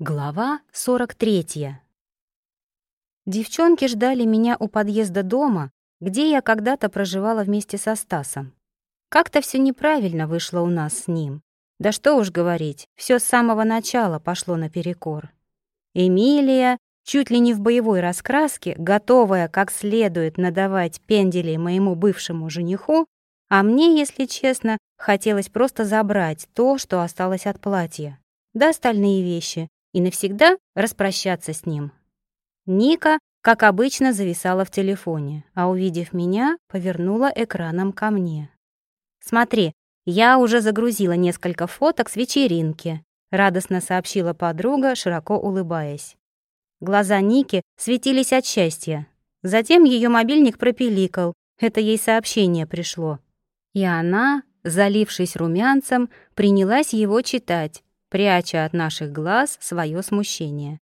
Глава 43. Девчонки ждали меня у подъезда дома, где я когда-то проживала вместе со Стасом. Как-то все неправильно вышло у нас с ним. Да что уж говорить, все с самого начала пошло наперекор. Эмилия, чуть ли не в боевой раскраске, готовая как следует надавать пенделей моему бывшему жениху, а мне, если честно, хотелось просто забрать то, что осталось от платья, да остальные вещи, и навсегда распрощаться с ним. Ника, как обычно, зависала в телефоне, а увидев меня, повернула экраном ко мне. «Смотри, я уже загрузила несколько фоток с вечеринки», радостно сообщила подруга, широко улыбаясь. Глаза Ники светились от счастья. Затем ее мобильник пропиликал, это ей сообщение пришло. И она, залившись румянцем, принялась его читать, пряча от наших глаз свое смущение.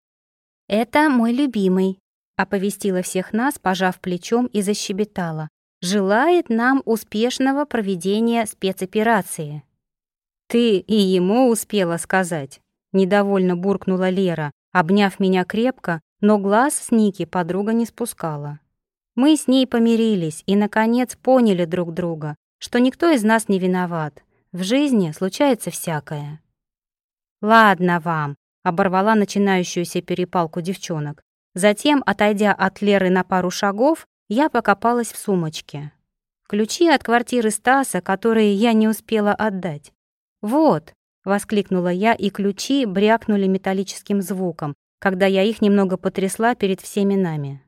«Это мой любимый», — оповестила всех нас, пожав плечом и защебетала. «Желает нам успешного проведения спецоперации». «Ты и ему успела сказать», — недовольно буркнула Лера, обняв меня крепко, но глаз с Ники подруга не спускала. Мы с ней помирились и, наконец, поняли друг друга, что никто из нас не виноват. В жизни случается всякое. «Ладно вам», — оборвала начинающуюся перепалку девчонок. Затем, отойдя от Леры на пару шагов, я покопалась в сумочке. Ключи от квартиры Стаса, которые я не успела отдать. «Вот», — воскликнула я, и ключи брякнули металлическим звуком, когда я их немного потрясла перед всеми нами.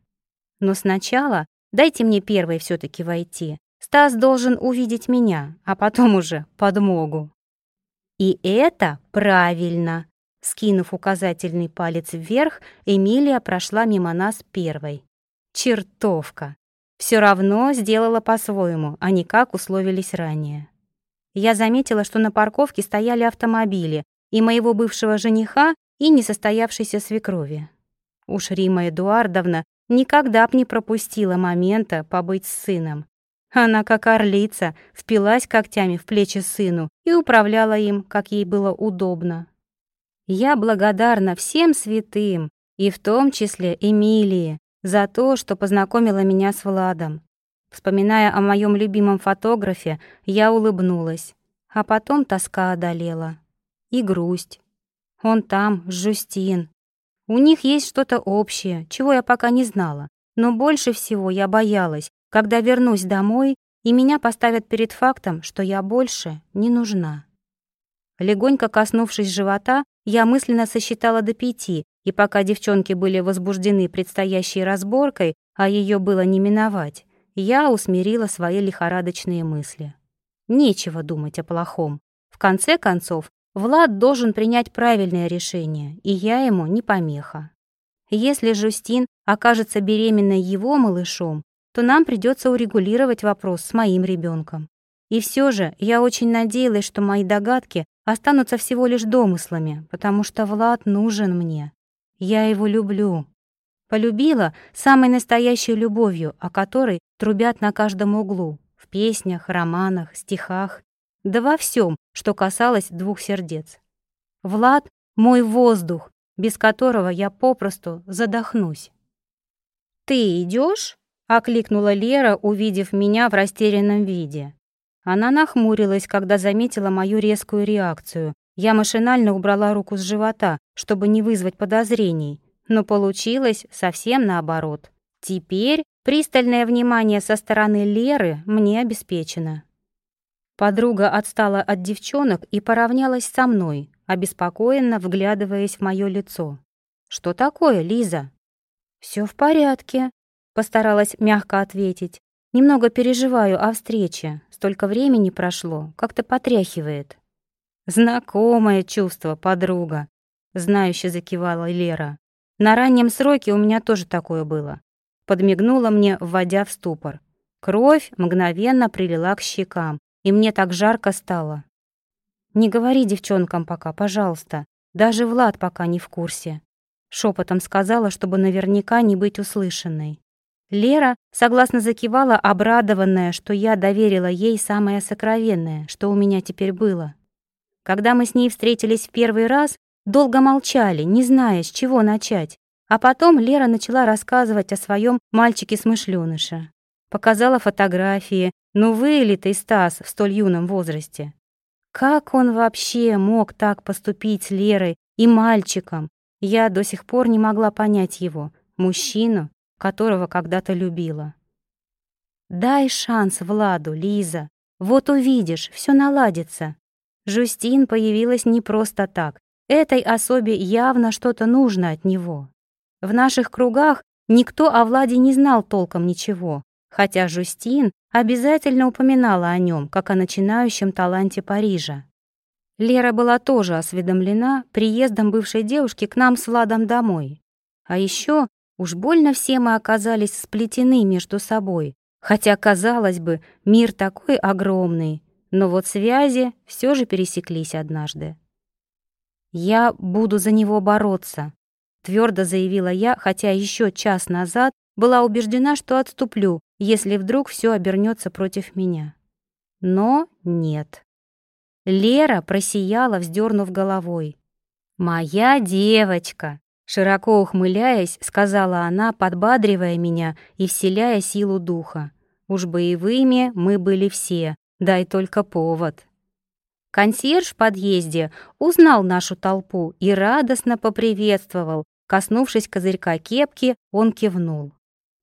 Но сначала дайте мне первой все таки войти. Стас должен увидеть меня, а потом уже подмогу. И это правильно. Скинув указательный палец вверх, Эмилия прошла мимо нас первой. Чертовка. Все равно сделала по-своему, а не как условились ранее. Я заметила, что на парковке стояли автомобили и моего бывшего жениха, и несостоявшейся свекрови. Уж Рима Эдуардовна никогда б не пропустила момента побыть с сыном. Она, как орлица, впилась когтями в плечи сыну и управляла им, как ей было удобно. Я благодарна всем святым, и в том числе Эмилии, за то, что познакомила меня с Владом. Вспоминая о моем любимом фотографе, я улыбнулась, а потом тоска одолела. И грусть. Он там, Жустин. У них есть что-то общее, чего я пока не знала, но больше всего я боялась, когда вернусь домой, и меня поставят перед фактом, что я больше не нужна. Легонько коснувшись живота, я мысленно сосчитала до пяти, и пока девчонки были возбуждены предстоящей разборкой, а ее было не миновать, я усмирила свои лихорадочные мысли. Нечего думать о плохом. В конце концов, Влад должен принять правильное решение, и я ему не помеха. Если Жустин окажется беременной его малышом, то нам придется урегулировать вопрос с моим ребенком. И все же я очень надеялась, что мои догадки останутся всего лишь домыслами, потому что Влад нужен мне. Я его люблю. Полюбила самой настоящей любовью, о которой трубят на каждом углу, в песнях, романах, стихах, да во всем, что касалось двух сердец. Влад — мой воздух, без которого я попросту задохнусь. «Ты идешь? Окликнула Лера, увидев меня в растерянном виде. Она нахмурилась, когда заметила мою резкую реакцию. Я машинально убрала руку с живота, чтобы не вызвать подозрений, но получилось совсем наоборот. Теперь пристальное внимание со стороны Леры мне обеспечено. Подруга отстала от девчонок и поравнялась со мной, обеспокоенно вглядываясь в мое лицо. «Что такое, Лиза?» «Все в порядке», Постаралась мягко ответить. Немного переживаю о встрече. Столько времени прошло, как-то потряхивает. Знакомое чувство, подруга. Знающе закивала Лера. На раннем сроке у меня тоже такое было. Подмигнула мне, вводя в ступор. Кровь мгновенно прилила к щекам, и мне так жарко стало. «Не говори девчонкам пока, пожалуйста. Даже Влад пока не в курсе», — шепотом сказала, чтобы наверняка не быть услышанной. Лера согласно закивала, обрадованная, что я доверила ей самое сокровенное, что у меня теперь было. Когда мы с ней встретились в первый раз, долго молчали, не зная, с чего начать. А потом Лера начала рассказывать о своем мальчике-смышленыше. Показала фотографии, ну вылитый Стас в столь юном возрасте. Как он вообще мог так поступить с Лерой и мальчиком? Я до сих пор не могла понять его, мужчину, которого когда-то любила. Дай шанс Владу, Лиза. Вот увидишь, все наладится. Жустин появилась не просто так. Этой особе явно что-то нужно от него. В наших кругах никто о Владе не знал толком ничего, хотя Жустин обязательно упоминала о нем, как о начинающем таланте Парижа. Лера была тоже осведомлена приездом бывшей девушки к нам с Владом домой. А еще уж больно все мы оказались сплетены между собой, Хотя, казалось бы, мир такой огромный, но вот связи все же пересеклись однажды. «Я буду за него бороться», — твердо заявила я, хотя еще час назад была убеждена, что отступлю, если вдруг все обернется против меня. Но нет. Лера просияла, вздернув головой. «Моя девочка!» Широко ухмыляясь, сказала она, подбадривая меня и вселяя силу духа. Уж боевыми мы были все, дай только повод. Консьерж в подъезде узнал нашу толпу и радостно поприветствовал. Коснувшись козырька кепки, он кивнул.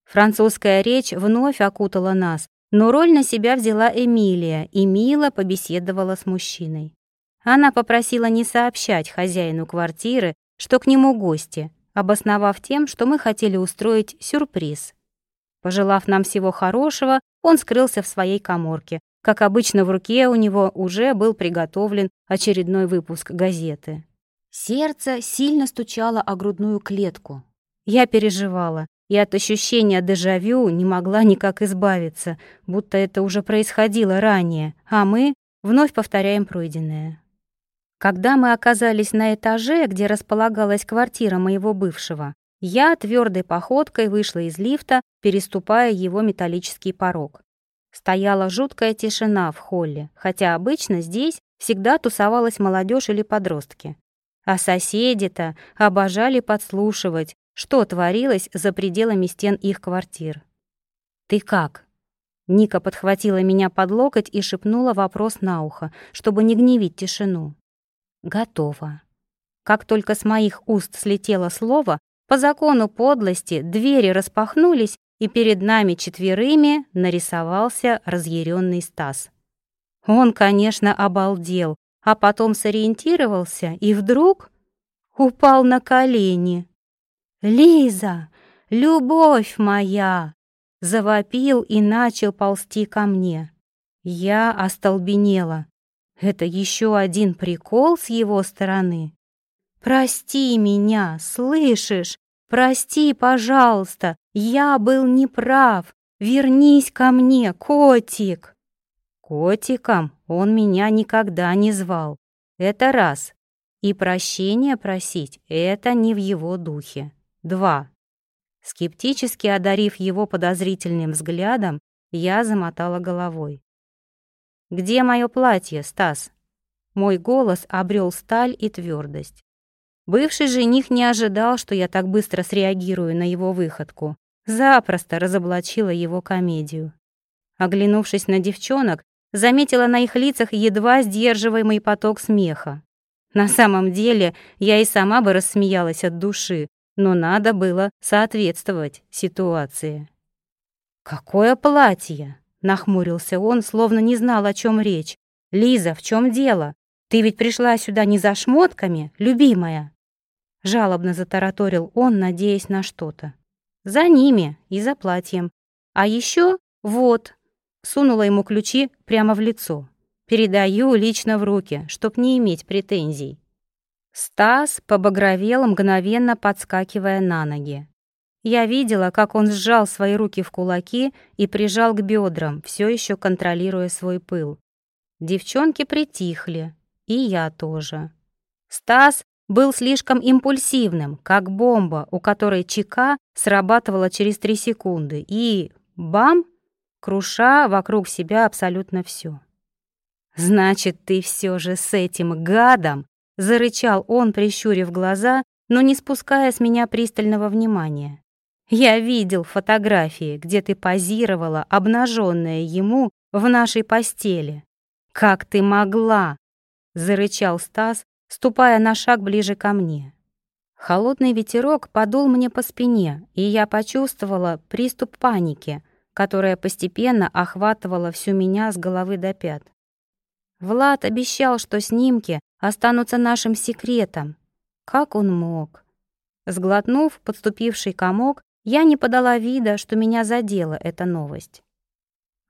Французская речь вновь окутала нас, но роль на себя взяла Эмилия и мило побеседовала с мужчиной. Она попросила не сообщать хозяину квартиры, что к нему гости, обосновав тем, что мы хотели устроить сюрприз. Пожелав нам всего хорошего, он скрылся в своей коморке. Как обычно, в руке у него уже был приготовлен очередной выпуск газеты. Сердце сильно стучало о грудную клетку. Я переживала, и от ощущения дежавю не могла никак избавиться, будто это уже происходило ранее, а мы вновь повторяем пройденное. Когда мы оказались на этаже, где располагалась квартира моего бывшего, я твердой походкой вышла из лифта, переступая его металлический порог. Стояла жуткая тишина в холле, хотя обычно здесь всегда тусовалась молодежь или подростки. А соседи-то обожали подслушивать, что творилось за пределами стен их квартир. «Ты как?» Ника подхватила меня под локоть и шепнула вопрос на ухо, чтобы не гневить тишину. Готово. Как только с моих уст слетело слово, по закону подлости двери распахнулись, и перед нами четверыми нарисовался разъяренный Стас. Он, конечно, обалдел, а потом сориентировался и вдруг упал на колени. «Лиза, любовь моя!» завопил и начал ползти ко мне. Я остолбенела. Это еще один прикол с его стороны. «Прости меня, слышишь? Прости, пожалуйста, я был неправ. Вернись ко мне, котик!» Котиком он меня никогда не звал. Это раз. И прощения просить — это не в его духе. Два. Скептически одарив его подозрительным взглядом, я замотала головой. «Где мое платье, Стас?» Мой голос обрел сталь и твердость. Бывший жених не ожидал, что я так быстро среагирую на его выходку. Запросто разоблачила его комедию. Оглянувшись на девчонок, заметила на их лицах едва сдерживаемый поток смеха. На самом деле, я и сама бы рассмеялась от души, но надо было соответствовать ситуации. «Какое платье!» Нахмурился он, словно не знал, о чем речь. «Лиза, в чем дело? Ты ведь пришла сюда не за шмотками, любимая?» Жалобно затараторил он, надеясь на что-то. «За ними и за платьем. А еще вот...» Сунула ему ключи прямо в лицо. «Передаю лично в руки, чтоб не иметь претензий». Стас побагровел, мгновенно подскакивая на ноги. Я видела, как он сжал свои руки в кулаки и прижал к бедрам, все еще контролируя свой пыл. Девчонки притихли, и я тоже. Стас был слишком импульсивным, как бомба, у которой чека срабатывала через три секунды, и бам, круша вокруг себя абсолютно все. «Значит, ты все же с этим гадом зарычал он, прищурив глаза, но не спуская с меня пристального внимания. «Я видел фотографии, где ты позировала, обнаженная ему, в нашей постели. Как ты могла?» — зарычал Стас, ступая на шаг ближе ко мне. Холодный ветерок подул мне по спине, и я почувствовала приступ паники, которая постепенно охватывала всю меня с головы до пят. Влад обещал, что снимки останутся нашим секретом. Как он мог? Сглотнув подступивший комок, я не подала вида, что меня задела эта новость.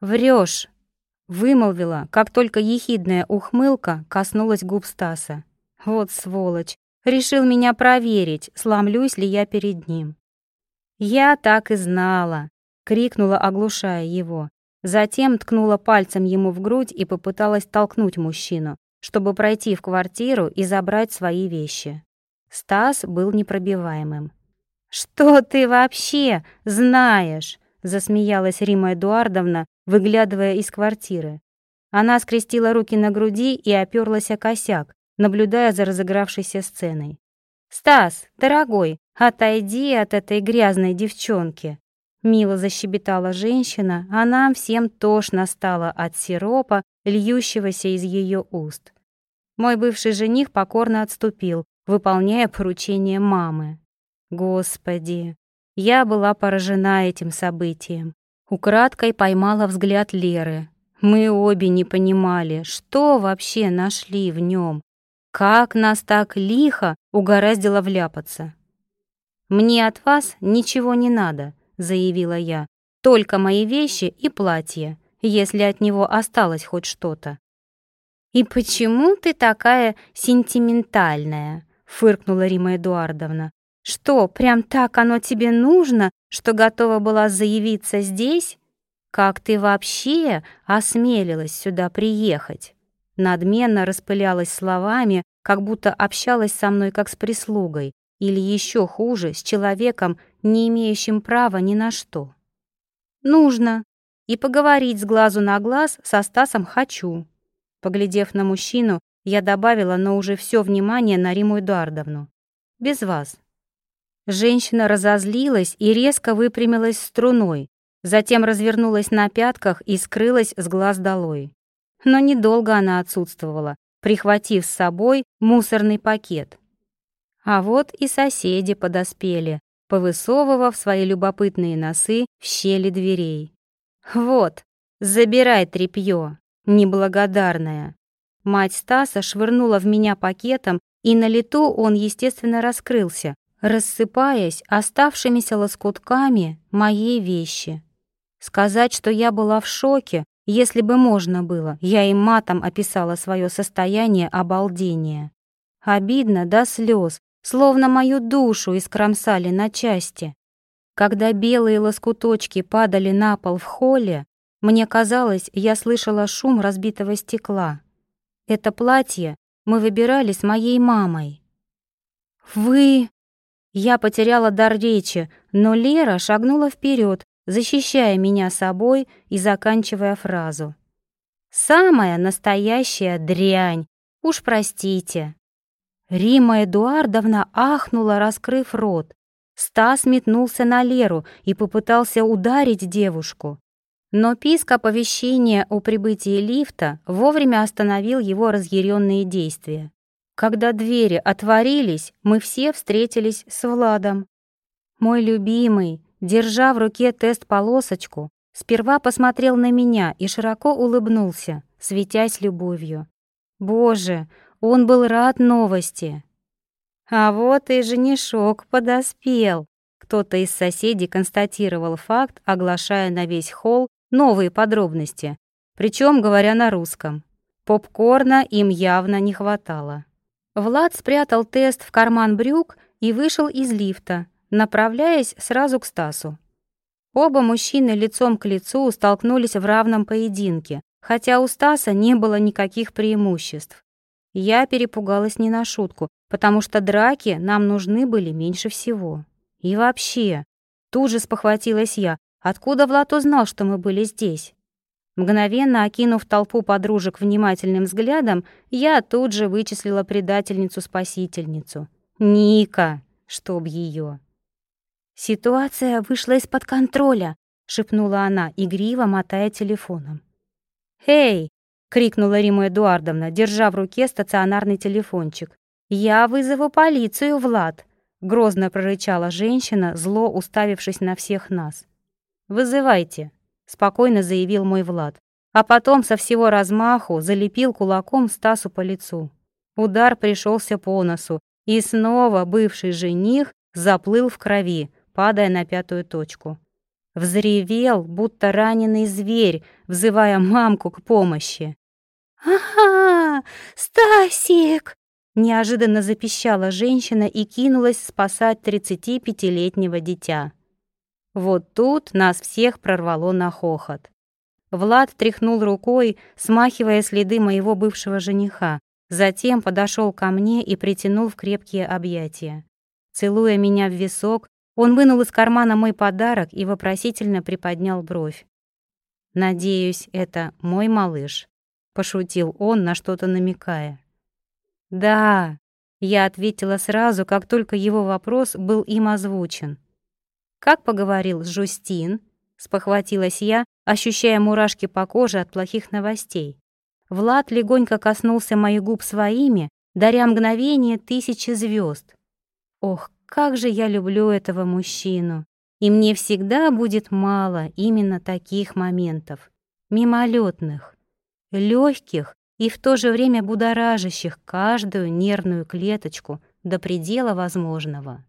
«Врёшь!» — вымолвила, как только ехидная ухмылка коснулась губ Стаса. «Вот сволочь! Решил меня проверить, сломлюсь ли я перед ним». «Я так и знала!» — крикнула, оглушая его. Затем ткнула пальцем ему в грудь и попыталась толкнуть мужчину, чтобы пройти в квартиру и забрать свои вещи. Стас был непробиваемым. «Что ты вообще знаешь?» — засмеялась Рима Эдуардовна, выглядывая из квартиры. Она скрестила руки на груди и оперлась о косяк, наблюдая за разыгравшейся сценой. «Стас, дорогой, отойди от этой грязной девчонки!» Мило защебетала женщина, а нам всем тошно стало от сиропа, льющегося из ее уст. Мой бывший жених покорно отступил, выполняя поручение мамы. Господи, я была поражена этим событием. Украдкой поймала взгляд Леры. Мы обе не понимали, что вообще нашли в нем. Как нас так лихо угораздило вляпаться. «Мне от вас ничего не надо», — заявила я. «Только мои вещи и платье, если от него осталось хоть что-то». «И почему ты такая сентиментальная?» — фыркнула Рима Эдуардовна. «Что, прям так оно тебе нужно, что готова была заявиться здесь? Как ты вообще осмелилась сюда приехать?» Надменно распылялась словами, как будто общалась со мной как с прислугой, или еще хуже, с человеком, не имеющим права ни на что. «Нужно. И поговорить с глазу на глаз со Стасом хочу». Поглядев на мужчину, я добавила, но уже все внимание на Риму Эдуардовну. «Без вас». Женщина разозлилась и резко выпрямилась струной, затем развернулась на пятках и скрылась с глаз долой. Но недолго она отсутствовала, прихватив с собой мусорный пакет. А вот и соседи подоспели, повысовывав свои любопытные носы в щели дверей. «Вот, забирай тряпьё, неблагодарная!» Мать Стаса швырнула в меня пакетом, и на лету он, естественно, раскрылся, рассыпаясь оставшимися лоскутками моей вещи. Сказать, что я была в шоке, если бы можно было, я им матом описала свое состояние обалдения. Обидно до слез, словно мою душу искромсали на части. Когда белые лоскуточки падали на пол в холле, мне казалось, я слышала шум разбитого стекла. Это платье мы выбирали с моей мамой. «Вы...» Я потеряла дар речи, но Лера шагнула вперед, защищая меня собой и заканчивая фразу. «Самая настоящая дрянь! Уж простите!» Рима Эдуардовна ахнула, раскрыв рот. Стас метнулся на Леру и попытался ударить девушку. Но писк оповещения о прибытии лифта вовремя остановил его разъяренные действия. Когда двери отворились, мы все встретились с Владом. Мой любимый, держа в руке тест-полосочку, сперва посмотрел на меня и широко улыбнулся, светясь любовью. Боже, он был рад новости. А вот и женишок подоспел. Кто-то из соседей констатировал факт, оглашая на весь холл новые подробности, причем говоря на русском. Попкорна им явно не хватало. Влад спрятал тест в карман брюк и вышел из лифта, направляясь сразу к Стасу. Оба мужчины лицом к лицу столкнулись в равном поединке, хотя у Стаса не было никаких преимуществ. Я перепугалась не на шутку, потому что драки нам нужны были меньше всего. И вообще, тут же спохватилась я, Откуда Влад узнал, что мы были здесь? Мгновенно окинув толпу подружек внимательным взглядом, я тут же вычислила предательницу-спасительницу. Ника, чтоб ее. «Ситуация вышла из-под контроля», — шепнула она, игриво мотая телефоном. «Эй!» — крикнула Рима Эдуардовна, держа в руке стационарный телефончик. «Я вызову полицию, Влад!» — грозно прорычала женщина, зло уставившись на всех нас. «Вызывайте», — спокойно заявил мой Влад, а потом со всего размаху залепил кулаком Стасу по лицу. Удар пришелся по носу, и снова бывший жених заплыл в крови, падая на пятую точку. Взревел, будто раненый зверь, взывая мамку к помощи. «Ага, Стасик!» Неожиданно запищала женщина и кинулась спасать 35-летнего дитя. Вот тут нас всех прорвало на хохот. Влад тряхнул рукой, смахивая следы моего бывшего жениха, затем подошел ко мне и притянул в крепкие объятия. Целуя меня в висок, он вынул из кармана мой подарок и вопросительно приподнял бровь. «Надеюсь, это мой малыш», — пошутил он, на что-то намекая. «Да», — я ответила сразу, как только его вопрос был им озвучен. «Как поговорил с Жустин?» — спохватилась я, ощущая мурашки по коже от плохих новостей. Влад легонько коснулся моих губ своими, даря мгновение тысячи звезд. Ох, как же я люблю этого мужчину! И мне всегда будет мало именно таких моментов, мимолетных, легких и в то же время будоражащих каждую нервную клеточку до предела возможного.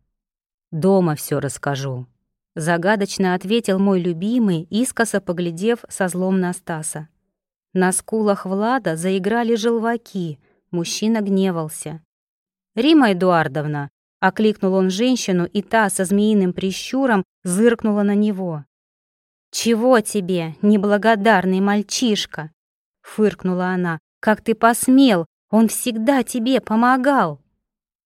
«Дома все расскажу», — загадочно ответил мой любимый, искоса поглядев со злом на Стаса. На скулах Влада заиграли желваки, мужчина гневался. «Рима Эдуардовна!» — окликнул он женщину, и та со змеиным прищуром зыркнула на него. «Чего тебе, неблагодарный мальчишка?» — фыркнула она. Как ты посмел? Он всегда тебе помогал!»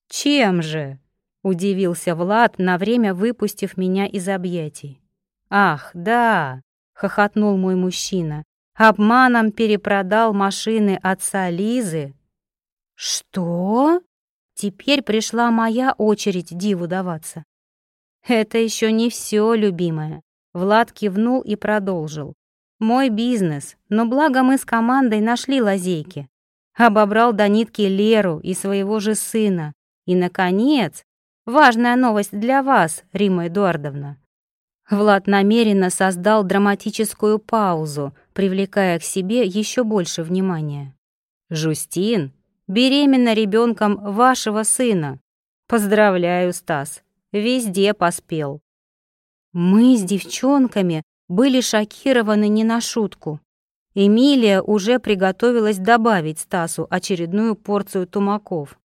«Чем же?» — удивился Влад, на время выпустив меня из объятий. «Ах, да!» — хохотнул мой мужчина. «Обманом перепродал машины отца Лизы». «Что?» Теперь пришла моя очередь диву даваться. «Это еще не все, любимая». Влад кивнул и продолжил. Мой бизнес, но благо мы с командой нашли лазейки. Обобрал до нитки Леру и своего же сына. И, наконец, важная новость для вас, Рима Эдуардовна. Влад намеренно создал драматическую паузу, привлекая к себе еще больше внимания. «Жустин, беременна ребенком вашего сына. Поздравляю, Стас, везде поспел». Мы с девчонками были шокированы не на шутку. Эмилия уже приготовилась добавить Стасу очередную порцию тумаков.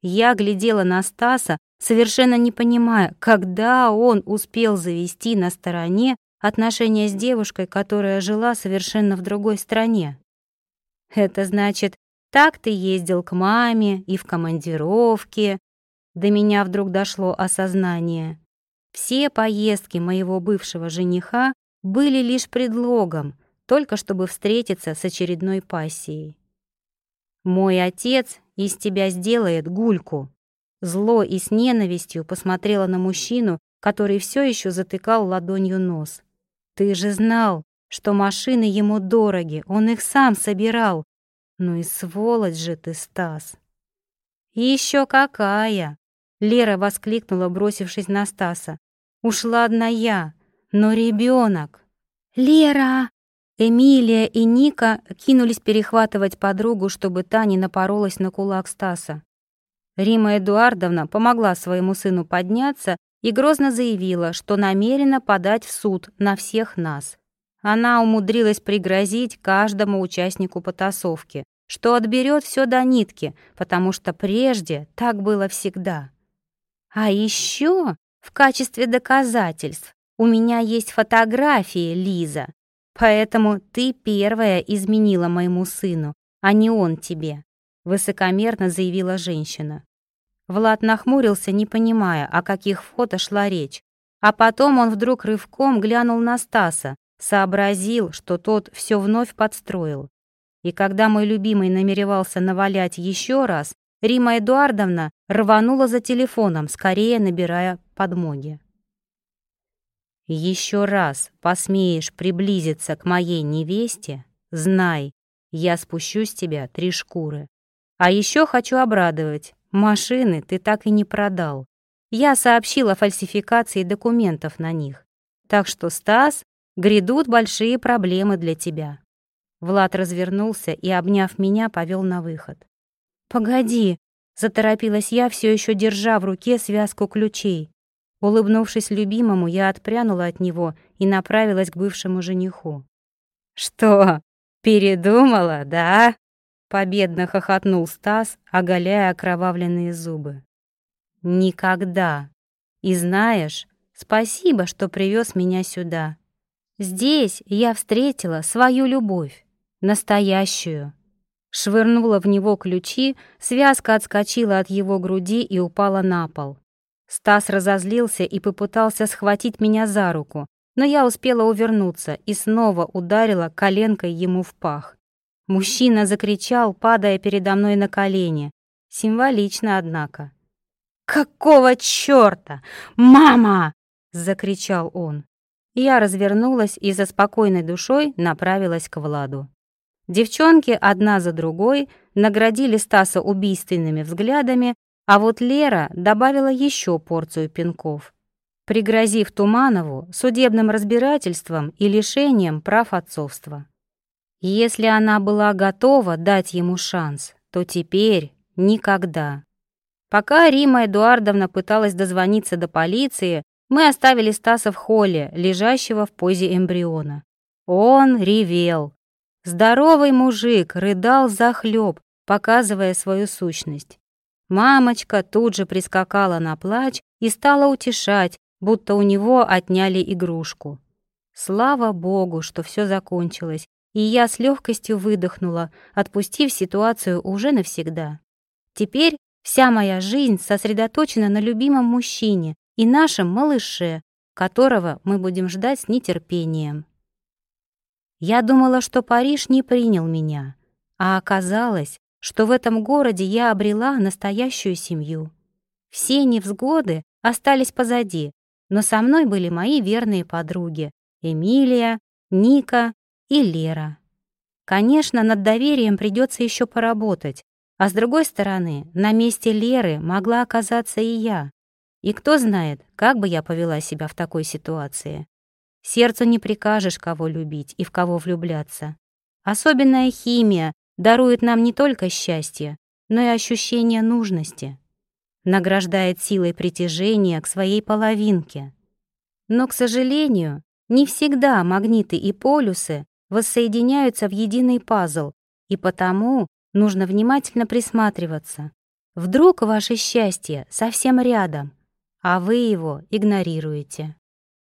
Я глядела на Стаса, совершенно не понимая, когда он успел завести на стороне отношения с девушкой, которая жила совершенно в другой стране. Это значит, так ты ездил к маме и в командировке. До меня вдруг дошло осознание. Все поездки моего бывшего жениха были лишь предлогом, только чтобы встретиться с очередной пассией. «Мой отец из тебя сделает гульку», Зло и с ненавистью посмотрела на мужчину, который все еще затыкал ладонью нос. «Ты же знал, что машины ему дороги, он их сам собирал. Ну и сволочь же ты, Стас!» еще какая!» — Лера воскликнула, бросившись на Стаса. «Ушла одна я, но ребенок. «Лера!» Эмилия и Ника кинулись перехватывать подругу, чтобы та не напоролась на кулак Стаса. Рима Эдуардовна помогла своему сыну подняться и грозно заявила, что намерена подать в суд на всех нас. Она умудрилась пригрозить каждому участнику потасовки, что отберет все до нитки, потому что прежде так было всегда. А еще в качестве доказательств у меня есть фотографии, Лиза, поэтому ты первая изменила моему сыну, а не он тебе», — высокомерно заявила женщина. Влад нахмурился, не понимая, о каких фото шла речь. А потом он вдруг рывком глянул на Стаса, сообразил, что тот все вновь подстроил. И когда мой любимый намеревался навалять еще раз, Рима Эдуардовна рванула за телефоном, скорее набирая подмоги. «Еще раз посмеешь приблизиться к моей невесте, знай, я спущу с тебя три шкуры. А еще хочу обрадовать, машины ты так и не продал. Я сообщила о фальсификации документов на них. Так что, Стас, грядут большие проблемы для тебя». Влад развернулся и, обняв меня, повел на выход. «Погоди!» — заторопилась я, все еще держа в руке связку ключей. Улыбнувшись любимому, я отпрянула от него и направилась к бывшему жениху. «Что, передумала, да?» — победно хохотнул Стас, оголяя окровавленные зубы. «Никогда. И знаешь, спасибо, что привез меня сюда. Здесь я встретила свою любовь, настоящую». Швырнула в него ключи, связка отскочила от его груди и упала на пол. Стас разозлился и попытался схватить меня за руку, но я успела увернуться и снова ударила коленкой ему в пах. Мужчина закричал, падая передо мной на колени. Символично, однако. «Какого чёрта? Мама!» — закричал он. Я развернулась и за спокойной душой направилась к Владу. Девчонки одна за другой наградили Стаса убийственными взглядами, а вот Лера добавила еще порцию пинков, пригрозив Туманову судебным разбирательством и лишением прав отцовства. Если она была готова дать ему шанс, то теперь никогда. Пока Рима Эдуардовна пыталась дозвониться до полиции, мы оставили Стаса в холле, лежащего в позе эмбриона. Он ревел, Здоровый мужик рыдал захлеб, показывая свою сущность. Мамочка тут же прискакала на плач и стала утешать, будто у него отняли игрушку. Слава богу, что все закончилось, и я с легкостью выдохнула, отпустив ситуацию уже навсегда. Теперь вся моя жизнь сосредоточена на любимом мужчине и нашем малыше, которого мы будем ждать с нетерпением. Я думала, что Париж не принял меня, а оказалось, что в этом городе я обрела настоящую семью. Все невзгоды остались позади, но со мной были мои верные подруги Эмилия, Ника и Лера. Конечно, над доверием придется еще поработать, а с другой стороны, на месте Леры могла оказаться и я. И кто знает, как бы я повела себя в такой ситуации. Сердцу не прикажешь, кого любить и в кого влюбляться. Особенная химия дарует нам не только счастье, но и ощущение нужности. Награждает силой притяжения к своей половинке. Но, к сожалению, не всегда магниты и полюсы воссоединяются в единый пазл, и потому нужно внимательно присматриваться. Вдруг ваше счастье совсем рядом, а вы его игнорируете.